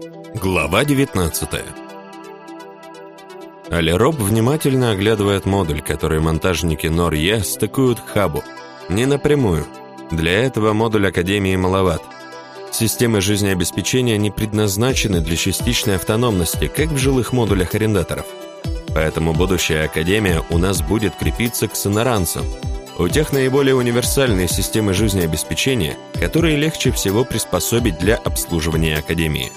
Глава 19 Алероб внимательно оглядывает модуль, который монтажники Нор-Е стыкуют к хабу. Не напрямую. Для этого модуль Академии маловат. Системы жизнеобеспечения не предназначены для частичной автономности, как в жилых модулях арендаторов. Поэтому будущая Академия у нас будет крепиться к сонаранцам. У тех наиболее универсальные системы жизнеобеспечения, которые легче всего приспособить для обслуживания Академии.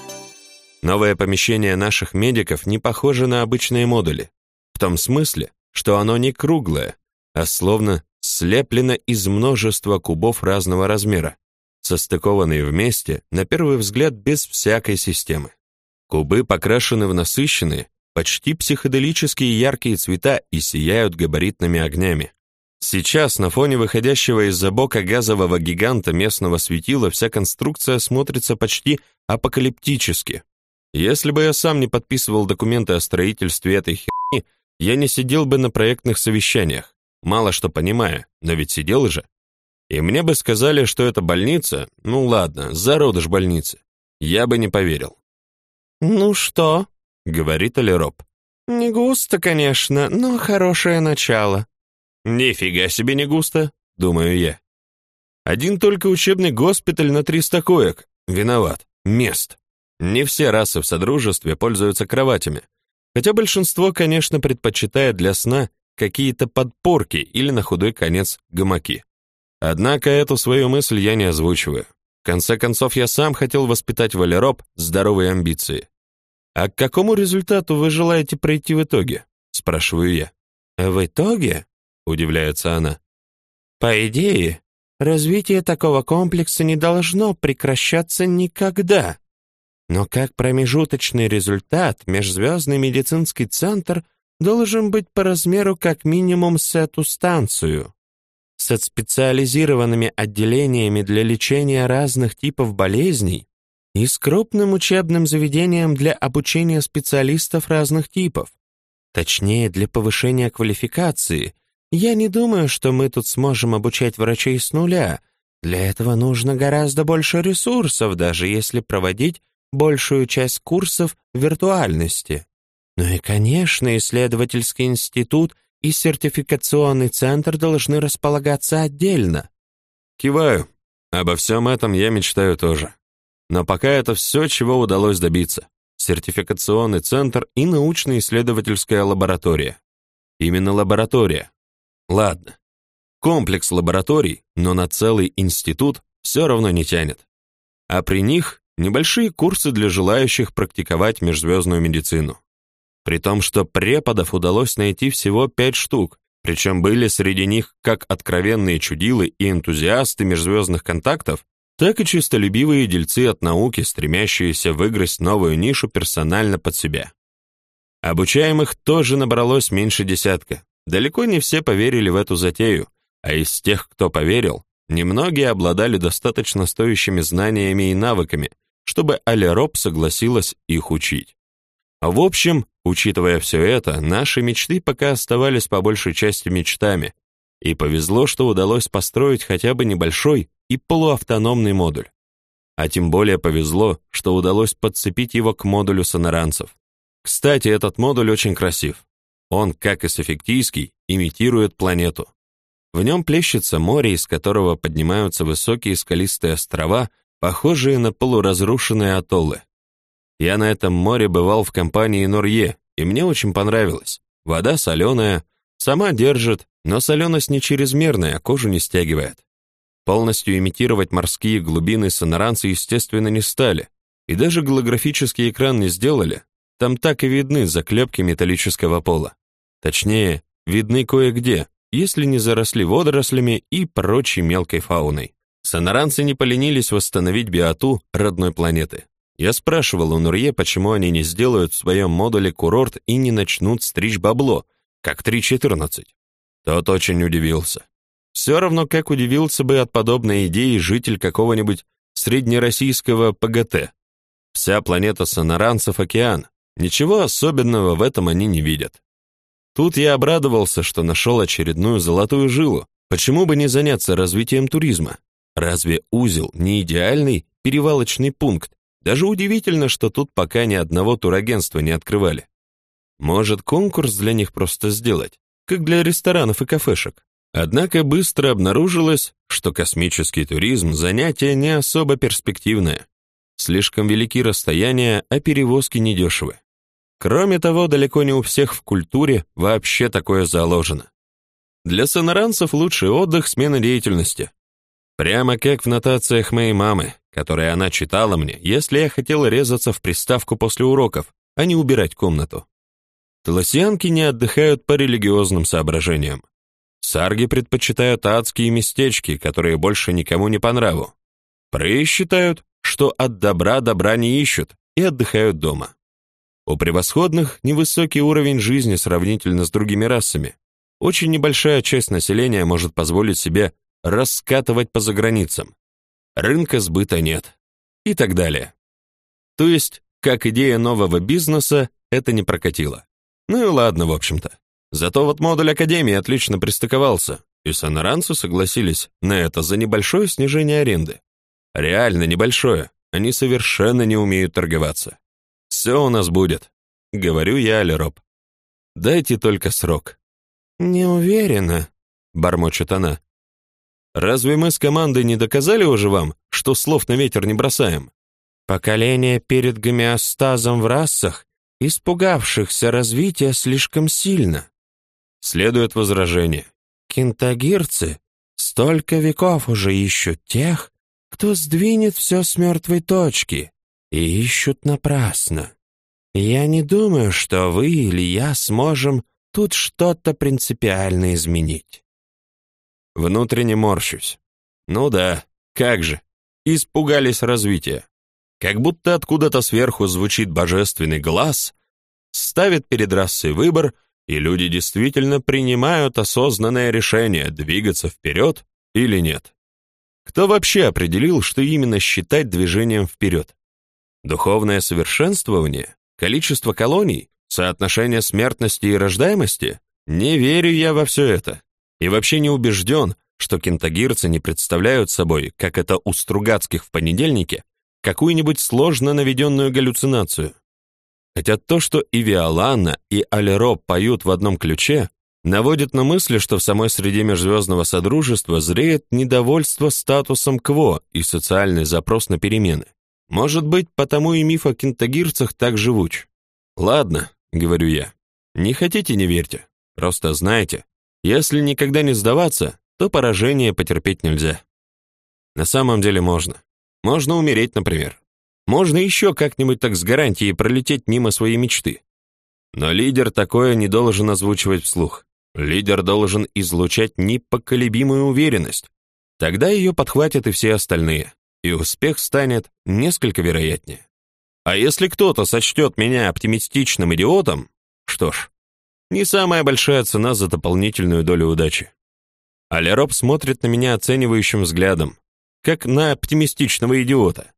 Новое помещение наших медиков не похоже на обычные модули, в том смысле, что оно не круглое, а словно слеплено из множества кубов разного размера, состыкованные вместе, на первый взгляд, без всякой системы. Кубы покрашены в насыщенные, почти психоделические яркие цвета и сияют габаритными огнями. Сейчас на фоне выходящего из-за бока газового гиганта местного светила вся конструкция смотрится почти апокалиптически. Если бы я сам не подписывал документы о строительстве этой херни, я не сидел бы на проектных совещаниях, мало что понимая, но ведь сидел же. И мне бы сказали, что это больница, ну ладно, зародыш больницы. Я бы не поверил. «Ну что?» — говорит Алироп. «Не густо, конечно, но хорошее начало». «Нифига себе не густо», — думаю я. Один только учебный госпиталь на 300 коек. Виноват. Мест. Не все расы в Содружестве пользуются кроватями, хотя большинство, конечно, предпочитает для сна какие-то подпорки или на худой конец гамаки. Однако эту свою мысль я не озвучиваю. В конце концов, я сам хотел воспитать Валероп здоровые амбиции. «А к какому результату вы желаете прийти в итоге?» — спрашиваю я. «В итоге?» — удивляется она. «По идее, развитие такого комплекса не должно прекращаться никогда. Но как промежуточный результат, межзвездный медицинский центр должен быть по размеру как минимум с эту станцию. С специализированными отделениями для лечения разных типов болезней и с крупным учебным заведением для обучения специалистов разных типов. Точнее, для повышения квалификации. Я не думаю, что мы тут сможем обучать врачей с нуля. Для этого нужно гораздо больше ресурсов, даже если проводить большую часть курсов виртуальности. Ну и, конечно, исследовательский институт и сертификационный центр должны располагаться отдельно. Киваю. Обо всем этом я мечтаю тоже. Но пока это все, чего удалось добиться. Сертификационный центр и научно-исследовательская лаборатория. Именно лаборатория. Ладно. Комплекс лабораторий, но на целый институт все равно не тянет. А при них небольшие курсы для желающих практиковать межзвездную медицину. При том, что преподов удалось найти всего пять штук, причем были среди них как откровенные чудилы и энтузиасты межзвездных контактов, так и чистолюбивые дельцы от науки, стремящиеся выиграть новую нишу персонально под себя. Обучаемых тоже набралось меньше десятка. Далеко не все поверили в эту затею, а из тех, кто поверил, немногие обладали достаточно стоящими знаниями и навыками, чтобы Алероп согласилась их учить. В общем, учитывая все это, наши мечты пока оставались по большей части мечтами, и повезло, что удалось построить хотя бы небольшой и полуавтономный модуль. А тем более повезло, что удалось подцепить его к модулю сонаранцев. Кстати, этот модуль очень красив. Он, как и Софиктийский, имитирует планету. В нем плещется море, из которого поднимаются высокие скалистые острова, похожие на полуразрушенные атоллы. Я на этом море бывал в компании Норье, и мне очень понравилось. Вода соленая, сама держит, но соленость не чрезмерная, а кожу не стягивает. Полностью имитировать морские глубины сонаранцы, естественно, не стали, и даже голографический экран не сделали. Там так и видны заклепки металлического пола. Точнее, видны кое-где, если не заросли водорослями и прочей мелкой фауной. Сонаранцы не поленились восстановить биоту родной планеты. Я спрашивал у Нурье, почему они не сделают в своем модуле курорт и не начнут стричь бабло, как 3.14. Тот очень удивился. Все равно, как удивился бы от подобной идеи житель какого-нибудь среднероссийского ПГТ. Вся планета сонаранцев океан. Ничего особенного в этом они не видят. Тут я обрадовался, что нашел очередную золотую жилу. Почему бы не заняться развитием туризма? Разве узел не идеальный перевалочный пункт, Даже удивительно, что тут пока ни одного турагентства не открывали. Может, конкурс для них просто сделать, как для ресторанов и кафешек. Однако быстро обнаружилось, что космический туризм – занятие не особо перспективное. Слишком велики расстояния, а перевозки недешевы. Кроме того, далеко не у всех в культуре вообще такое заложено. Для сонаранцев лучший отдых – смена деятельности. Прямо как в нотациях моей мамы, которые она читала мне, если я хотел резаться в приставку после уроков, а не убирать комнату. Таласианки не отдыхают по религиозным соображениям. Сарги предпочитают адские местечки, которые больше никому не по нраву. Пры считают, что от добра добра не ищут и отдыхают дома. У превосходных невысокий уровень жизни сравнительно с другими расами. Очень небольшая часть населения может позволить себе раскатывать по заграницам. Рынка сбыта нет. И так далее. То есть, как идея нового бизнеса, это не прокатило. Ну и ладно, в общем-то. Зато вот модуль Академии отлично пристыковался, и сонаранцы согласились на это за небольшое снижение аренды. Реально небольшое, они совершенно не умеют торговаться. Все у нас будет, говорю я Алероб. Дайте только срок. Не уверена, бормочет она. Разве мы с командой не доказали уже вам, что слов на ветер не бросаем? Поколение перед гомеостазом в расах испугавшихся развития слишком сильно. Следует возражение. Кентагирцы столько веков уже ищут тех, кто сдвинет все с мертвой точки, и ищут напрасно. Я не думаю, что вы или я сможем тут что-то принципиально изменить. Внутренне морщусь. Ну да, как же. Испугались развития. Как будто откуда-то сверху звучит божественный глаз, ставит перед расой выбор, и люди действительно принимают осознанное решение, двигаться вперед или нет. Кто вообще определил, что именно считать движением вперед? Духовное совершенствование? Количество колоний? Соотношение смертности и рождаемости? Не верю я во все это. И вообще не убежден, что кентагирцы не представляют собой, как это у Стругацких в понедельнике, какую-нибудь сложно наведенную галлюцинацию. Хотя то, что и Виоланна, и Алеро поют в одном ключе, наводит на мысли, что в самой среде межзвездного содружества зреет недовольство статусом кво и социальный запрос на перемены. Может быть, потому и миф о кентагирцах так живуч. Ладно, говорю я. Не хотите, не верьте. Просто знайте, если никогда не сдаваться, то поражение потерпеть нельзя. На самом деле можно. Можно умереть, например. Можно еще как-нибудь так с гарантией пролететь мимо своей мечты. Но лидер такое не должен озвучивать вслух. Лидер должен излучать непоколебимую уверенность. Тогда ее подхватят и все остальные, и успех станет несколько вероятнее. А если кто-то сочтет меня оптимистичным идиотом, что ж, не самая большая цена за дополнительную долю удачи. Алероб смотрит на меня оценивающим взглядом, как на оптимистичного идиота,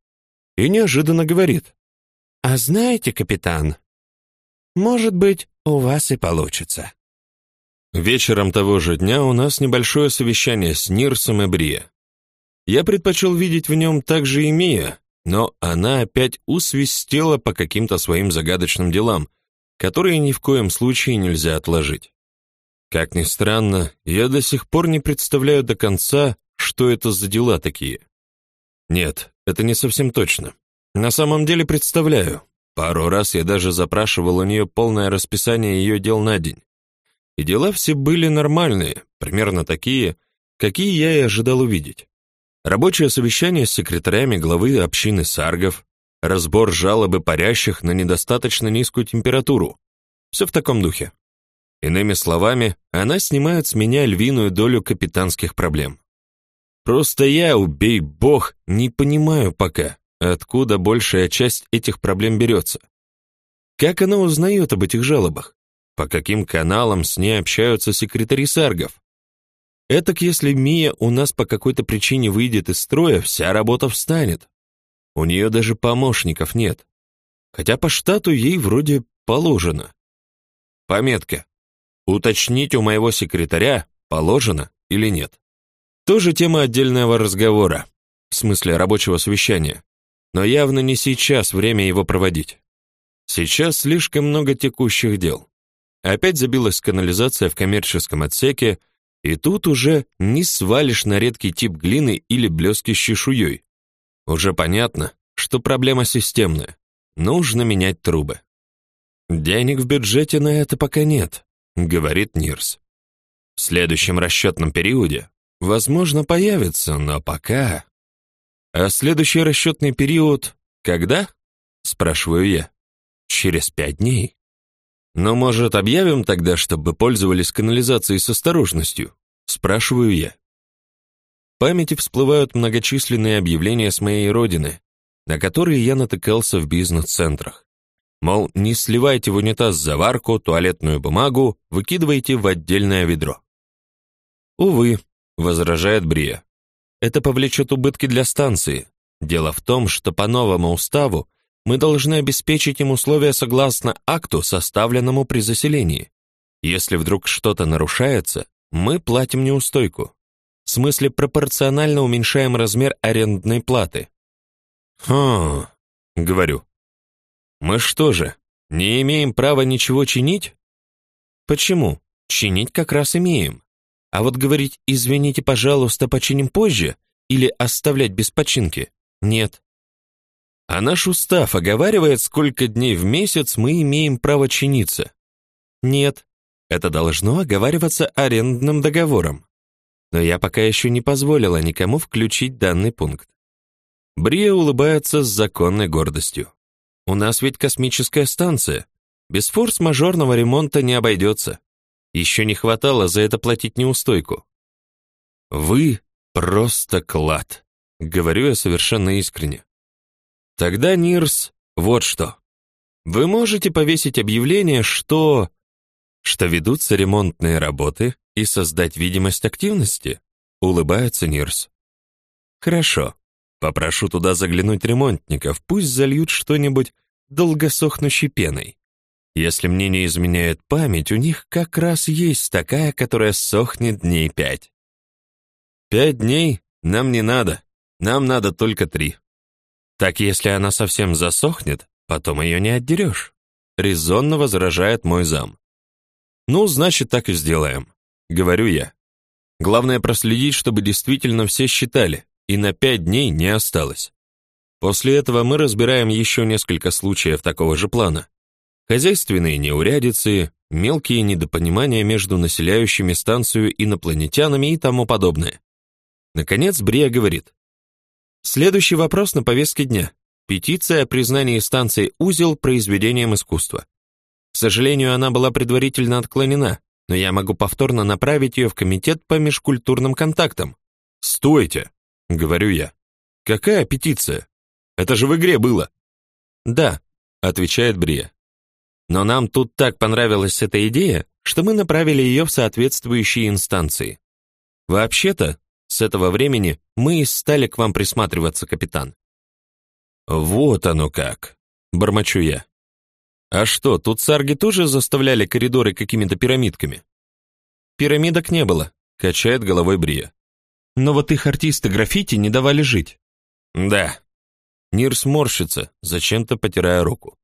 и неожиданно говорит. «А знаете, капитан, может быть, у вас и получится». Вечером того же дня у нас небольшое совещание с Нирсом и Брия. Я предпочел видеть в нем также и Мия, но она опять усвистела по каким-то своим загадочным делам, которые ни в коем случае нельзя отложить. Как ни странно, я до сих пор не представляю до конца, что это за дела такие. Нет, это не совсем точно. На самом деле представляю. Пару раз я даже запрашивал у нее полное расписание ее дел на день. И дела все были нормальные, примерно такие, какие я и ожидал увидеть. Рабочее совещание с секретарями главы общины саргов, разбор жалобы парящих на недостаточно низкую температуру. Все в таком духе. Иными словами, она снимает с меня львиную долю капитанских проблем. Просто я, убей бог, не понимаю пока, откуда большая часть этих проблем берется. Как она узнает об этих жалобах? По каким каналам с ней общаются секретари саргов? Этак, если Мия у нас по какой-то причине выйдет из строя, вся работа встанет. У нее даже помощников нет. Хотя по штату ей вроде положено. Пометка. Уточнить у моего секретаря, положено или нет. Тоже тема отдельного разговора, в смысле рабочего совещания. но явно не сейчас время его проводить. Сейчас слишком много текущих дел. Опять забилась канализация в коммерческом отсеке, и тут уже не свалишь на редкий тип глины или блески с чешуей. Уже понятно, что проблема системная. Нужно менять трубы. Денег в бюджете на это пока нет, говорит Нирс. В следующем расчетном периоде, возможно, появится, но пока... А следующий расчетный период когда? Спрашиваю я. Через пять дней. Но, может, объявим тогда, чтобы пользовались канализацией с осторожностью? Спрашиваю я. Памяти всплывают многочисленные объявления с моей родины, на которые я натыкался в бизнес-центрах. Мол, не сливайте в унитаз заварку, туалетную бумагу, выкидывайте в отдельное ведро. Увы, возражает Брия. Это повлечет убытки для станции. Дело в том, что по новому уставу мы должны обеспечить им условия согласно акту, составленному при заселении. Если вдруг что-то нарушается, мы платим неустойку. В смысле пропорционально уменьшаем размер арендной платы. «Хм...» — говорю. «Мы что же, не имеем права ничего чинить?» «Почему? Чинить как раз имеем. А вот говорить «извините, пожалуйста, починим позже» или «оставлять без починки» — нет. А наш устав оговаривает, сколько дней в месяц мы имеем право чиниться. Нет, это должно оговариваться арендным договором. Но я пока еще не позволила никому включить данный пункт. Брия улыбается с законной гордостью. У нас ведь космическая станция. Без форс-мажорного ремонта не обойдется. Еще не хватало за это платить неустойку. Вы просто клад, говорю я совершенно искренне. Тогда, Нирс, вот что. Вы можете повесить объявление, что что ведутся ремонтные работы и создать видимость активности, улыбается Нирс. Хорошо. Попрошу туда заглянуть ремонтников, пусть зальют что-нибудь долгосохнущей пеной. Если мне не изменяет память, у них как раз есть такая, которая сохнет дней пять. Пять дней нам не надо, нам надо только три. Так если она совсем засохнет, потом ее не отдерешь. Резонно возражает мой зам. Ну, значит, так и сделаем, говорю я. Главное проследить, чтобы действительно все считали, и на пять дней не осталось. После этого мы разбираем еще несколько случаев такого же плана. Хозяйственные неурядицы, мелкие недопонимания между населяющими станцию инопланетянами и тому подобное. Наконец Брия говорит: Следующий вопрос на повестке дня. Петиция о признании станции Узел произведением искусства. К сожалению, она была предварительно отклонена, но я могу повторно направить ее в комитет по межкультурным контактам. Стойте, говорю я. Какая петиция? Это же в игре было. Да, отвечает Брия. Но нам тут так понравилась эта идея, что мы направили ее в соответствующие инстанции. Вообще-то, с этого времени мы и стали к вам присматриваться, капитан. Вот оно как, бормочу я. А что, тут сарги тоже заставляли коридоры какими-то пирамидками? Пирамидок не было, качает головой Брия. Но вот их артисты граффити не давали жить. Да. Нир сморщится, зачем-то потирая руку.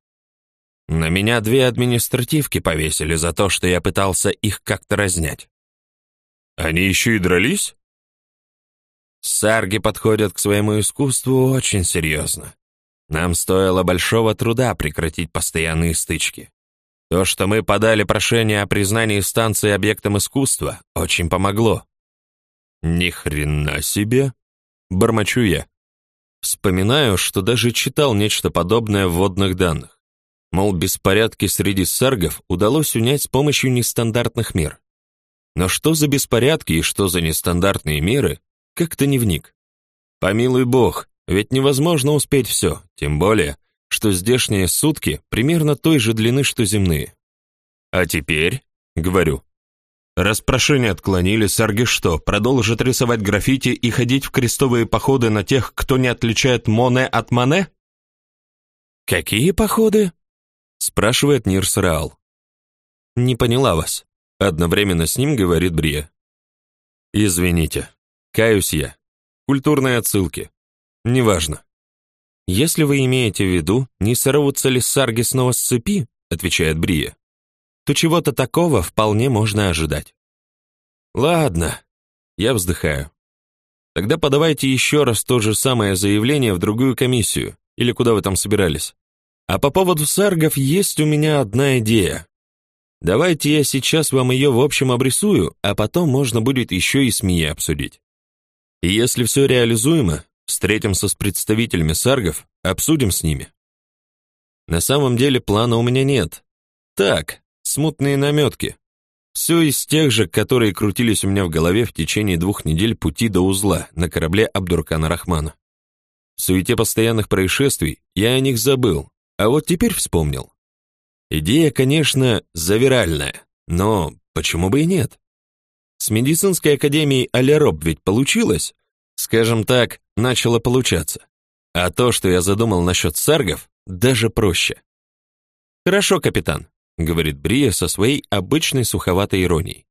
На меня две административки повесили за то, что я пытался их как-то разнять. Они еще и дрались? Сарги подходят к своему искусству очень серьезно. Нам стоило большого труда прекратить постоянные стычки. То, что мы подали прошение о признании станции объектом искусства, очень помогло. Ни хрена себе, бормочу я. Вспоминаю, что даже читал нечто подобное в вводных данных. Мол, беспорядки среди саргов удалось унять с помощью нестандартных мер. Но что за беспорядки и что за нестандартные меры, как-то не вник. Помилуй бог, ведь невозможно успеть все, тем более, что здешние сутки примерно той же длины, что земные. А теперь, говорю, раз прошение отклонили, сарги что, продолжат рисовать граффити и ходить в крестовые походы на тех, кто не отличает Моне от Мане? Какие походы? спрашивает Нирс Раал. Не поняла вас. Одновременно с ним говорит Брия. Извините, Каюсь я. Культурные отсылки. Неважно. Если вы имеете в виду, не сорвутся ли сарги снова с цепи, отвечает Брия, то чего-то такого вполне можно ожидать. Ладно, я вздыхаю. Тогда подавайте еще раз то же самое заявление в другую комиссию, или куда вы там собирались. А по поводу саргов есть у меня одна идея. Давайте я сейчас вам ее в общем обрисую, а потом можно будет еще и с Мией обсудить. И если все реализуемо, встретимся с представителями саргов, обсудим с ними. На самом деле плана у меня нет. Так, смутные наметки. Все из тех же, которые крутились у меня в голове в течение двух недель пути до узла на корабле Абдуркана Рахмана. В суете постоянных происшествий я о них забыл, а вот теперь вспомнил. Идея, конечно, завиральная, но почему бы и нет? С медицинской академией Аляроб ведь получилось, скажем так, начало получаться. А то, что я задумал насчет саргов, даже проще. Хорошо, капитан, говорит Брия со своей обычной суховатой иронией.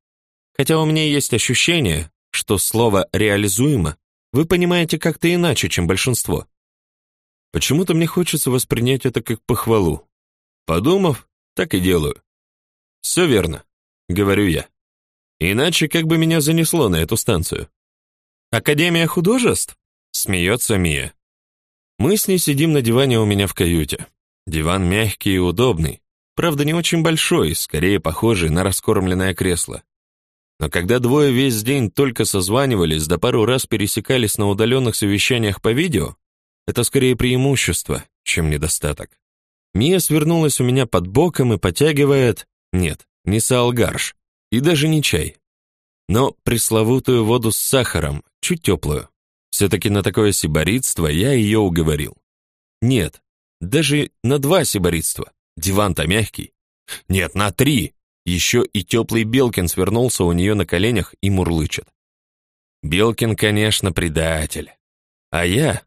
Хотя у меня есть ощущение, что слово реализуемо вы понимаете как-то иначе, чем большинство. Почему-то мне хочется воспринять это как похвалу. Подумав, так и делаю. «Все верно, говорю я. Иначе как бы меня занесло на эту станцию. Академия художеств? Смеется Мия. Мы с ней сидим на диване у меня в каюте. Диван мягкий и удобный, правда, не очень большой, скорее похожий на раскормленное кресло. Но когда двое весь день только созванивались, да пару раз пересекались на удаленных совещаниях по видео, это скорее преимущество, чем недостаток. Мия свернулась у меня под боком и потягивает, нет, не салгарш, и даже не чай, но пресловутую воду с сахаром, чуть теплую. Все-таки на такое сиборитство я ее уговорил. Нет, даже на два сиборитства. Диван-то мягкий. Нет, на три. Еще и теплый Белкин свернулся у нее на коленях и мурлычет. Белкин, конечно, предатель. А я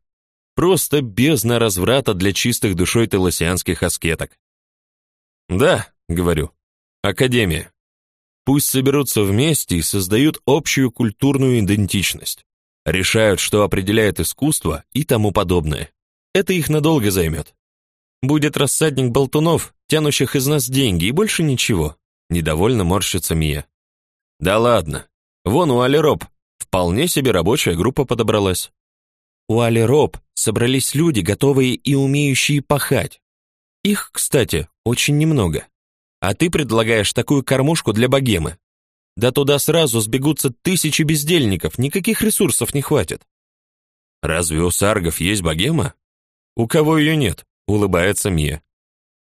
просто бездна разврата для чистых душой телосианских аскеток. Да, говорю, академия. Пусть соберутся вместе и создают общую культурную идентичность решают, что определяет искусство и тому подобное. Это их надолго займет. Будет рассадник болтунов, тянущих из нас деньги, и больше ничего. Недовольно морщится Мия. Да ладно. Вон у Алироп вполне себе рабочая группа подобралась. У Алироп собрались люди, готовые и умеющие пахать. Их, кстати, очень немного. А ты предлагаешь такую кормушку для богемы. Да туда сразу сбегутся тысячи бездельников, никаких ресурсов не хватит. Разве у саргов есть богема? У кого ее нет? Улыбается Мия.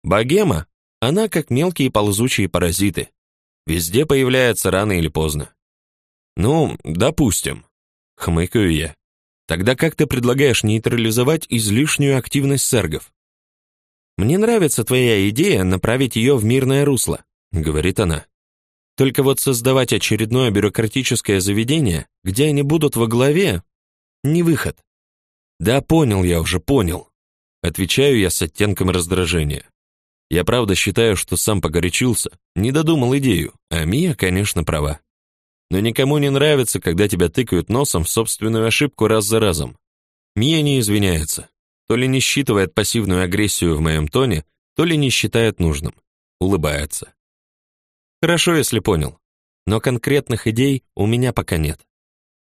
Богема, она как мелкие ползучие паразиты. Везде появляется рано или поздно. Ну, допустим, хмыкаю я. Тогда как ты предлагаешь нейтрализовать излишнюю активность саргов? Мне нравится твоя идея направить ее в мирное русло, говорит она. Только вот создавать очередное бюрократическое заведение, где они будут во главе, не выход. Да, понял я уже, понял. Отвечаю я с оттенком раздражения. Я правда считаю, что сам погорячился, не додумал идею, а Мия, конечно, права. Но никому не нравится, когда тебя тыкают носом в собственную ошибку раз за разом. Мия не извиняется, то ли не считывает пассивную агрессию в моем тоне, то ли не считает нужным. Улыбается. Хорошо, если понял. Но конкретных идей у меня пока нет.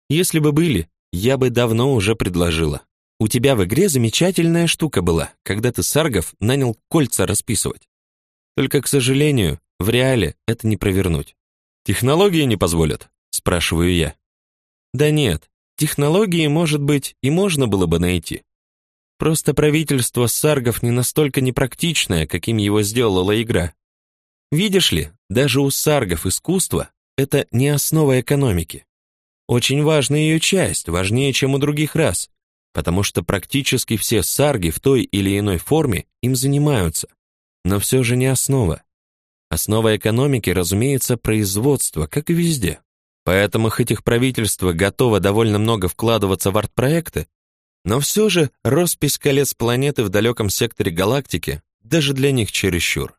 Если бы были, я бы давно уже предложила. У тебя в игре замечательная штука была, когда ты саргов нанял кольца расписывать. Только, к сожалению, в реале это не провернуть. Технологии не позволят, спрашиваю я. Да нет, технологии, может быть, и можно было бы найти. Просто правительство саргов не настолько непрактичное, каким его сделала игра. Видишь ли, даже у саргов искусство — это не основа экономики. Очень важная ее часть, важнее, чем у других рас, потому что практически все сарги в той или иной форме им занимаются, но все же не основа. Основа экономики, разумеется, производство, как и везде. Поэтому хоть их правительство готово довольно много вкладываться в арт-проекты, но все же роспись колец планеты в далеком секторе галактики даже для них чересчур.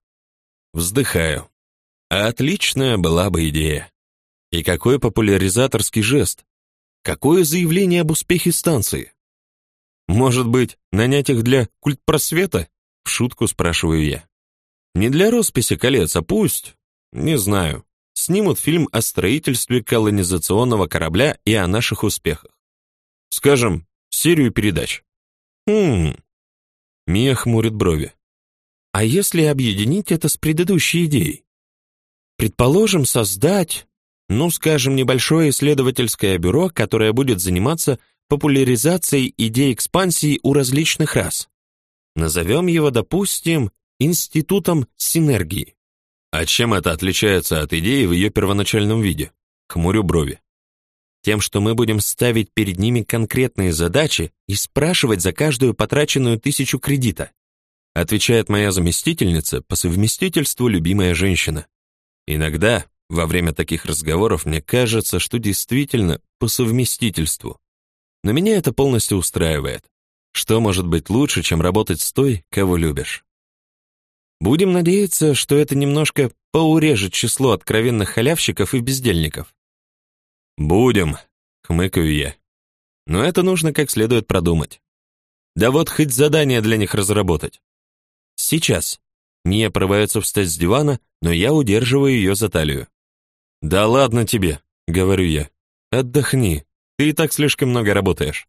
Вздыхаю. Отличная была бы идея. И какой популяризаторский жест. Какое заявление об успехе станции. Может быть, нанять их для культпросвета? В шутку спрашиваю я. Не для росписи колец, а пусть, не знаю, снимут фильм о строительстве колонизационного корабля и о наших успехах. Скажем, серию передач. Хм. Мия хмурит брови. А если объединить это с предыдущей идеей? Предположим, создать, ну, скажем, небольшое исследовательское бюро, которое будет заниматься популяризацией идей экспансии у различных рас. Назовем его, допустим, институтом синергии. А чем это отличается от идеи в ее первоначальном виде? Хмурю брови. Тем, что мы будем ставить перед ними конкретные задачи и спрашивать за каждую потраченную тысячу кредита. Отвечает моя заместительница, по совместительству любимая женщина. Иногда, во время таких разговоров, мне кажется, что действительно по совместительству. Но меня это полностью устраивает. Что может быть лучше, чем работать с той, кого любишь? Будем надеяться, что это немножко поурежет число откровенных халявщиков и бездельников. Будем, хмыкаю я. Но это нужно как следует продумать. Да вот хоть задание для них разработать. Сейчас. Мия порывается встать с дивана, но я удерживаю ее за талию. Да ладно тебе, говорю я. Отдохни. Ты и так слишком много работаешь.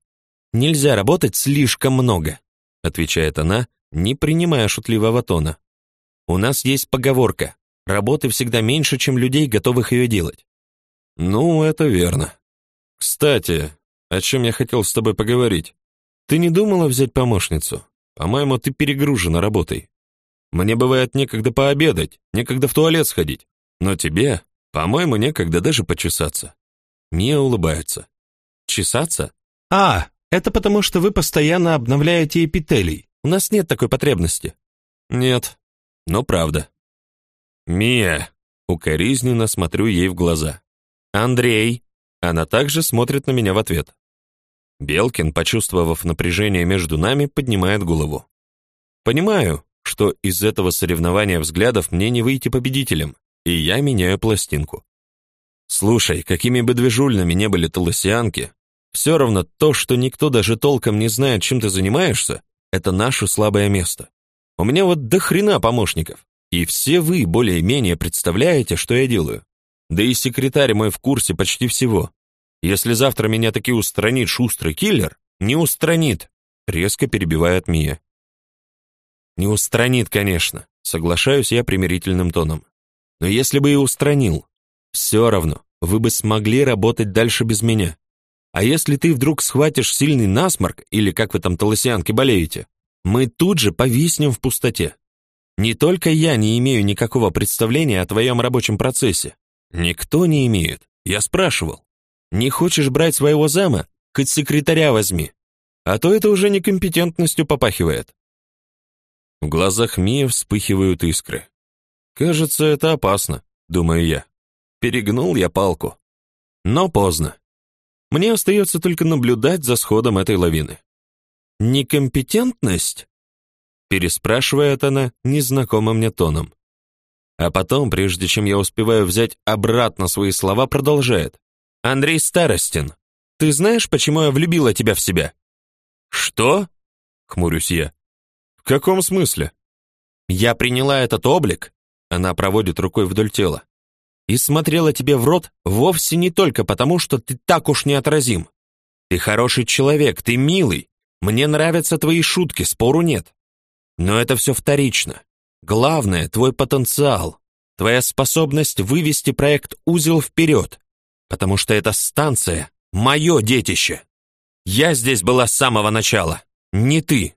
Нельзя работать слишком много, отвечает она, не принимая шутливого тона. У нас есть поговорка: работы всегда меньше, чем людей, готовых ее делать. Ну, это верно. Кстати, о чем я хотел с тобой поговорить? Ты не думала взять помощницу? По-моему, ты перегружена работой. Мне бывает некогда пообедать, некогда в туалет сходить, но тебе, по-моему, некогда даже почесаться. Мия улыбается. Чесаться? А, это потому, что вы постоянно обновляете эпителий. У нас нет такой потребности. Нет, но правда. Мия, укоризненно смотрю ей в глаза. Андрей, она также смотрит на меня в ответ. Белкин, почувствовав напряжение между нами, поднимает голову. Понимаю, что из этого соревнования взглядов мне не выйти победителем, и я меняю пластинку. Слушай, какими бы движульными не были толосианки, все равно то, что никто даже толком не знает, чем ты занимаешься, это наше слабое место. У меня вот до хрена помощников, и все вы более-менее представляете, что я делаю. Да и секретарь мой в курсе почти всего. Если завтра меня таки устранит шустрый киллер, не устранит, резко перебивает Мия. Не устранит, конечно, соглашаюсь я примирительным тоном. Но если бы и устранил, все равно вы бы смогли работать дальше без меня. А если ты вдруг схватишь сильный насморк или как вы там толосианки болеете, мы тут же повиснем в пустоте. Не только я не имею никакого представления о твоем рабочем процессе. Никто не имеет. Я спрашивал. Не хочешь брать своего зама? Хоть секретаря возьми. А то это уже некомпетентностью попахивает. В глазах Мии вспыхивают искры. Кажется, это опасно, думаю я. Перегнул я палку. Но поздно. Мне остается только наблюдать за сходом этой лавины. Некомпетентность? переспрашивает она незнакомым мне тоном. А потом, прежде чем я успеваю взять обратно свои слова, продолжает: Андрей Старостин, ты знаешь, почему я влюбила тебя в себя? Что? хмурюсь я. В каком смысле? Я приняла этот облик, она проводит рукой вдоль тела. И смотрела тебе в рот вовсе не только потому, что ты так уж неотразим. Ты хороший человек, ты милый, мне нравятся твои шутки, спору нет. Но это все вторично. Главное — твой потенциал, твоя способность вывести проект «Узел» вперед, потому что эта станция — мое детище. Я здесь была с самого начала, не ты.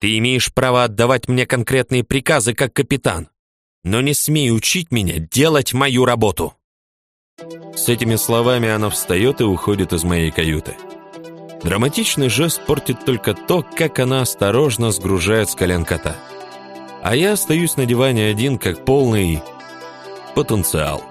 Ты имеешь право отдавать мне конкретные приказы как капитан, но не смей учить меня делать мою работу. С этими словами она встает и уходит из моей каюты. Драматичный жест портит только то, как она осторожно сгружает с колен кота. А я остаюсь на диване один, как полный потенциал.